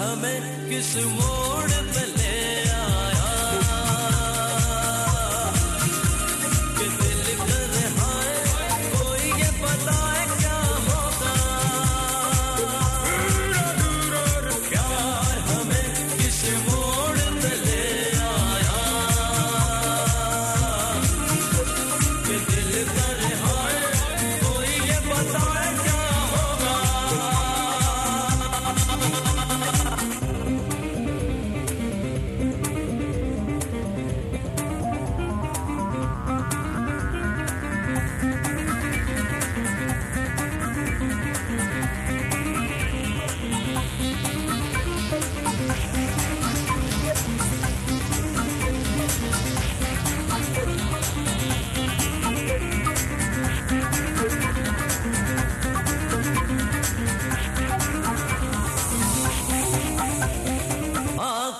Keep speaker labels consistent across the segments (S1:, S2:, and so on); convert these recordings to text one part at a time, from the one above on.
S1: हमें किस मोड़ पे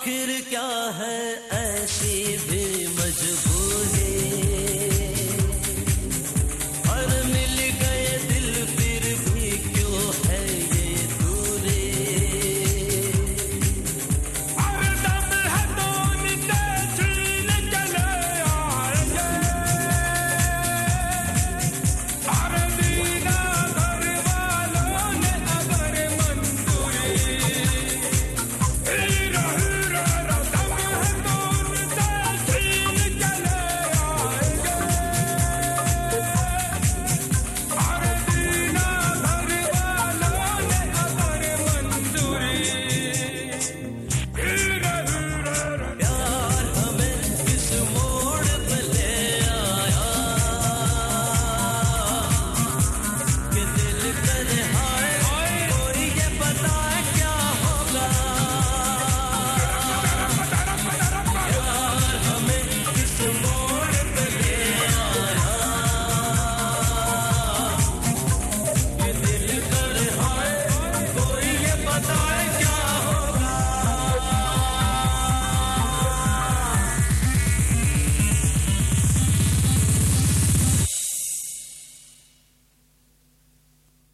S1: आखिर क्या है आया कि दिल कर हाय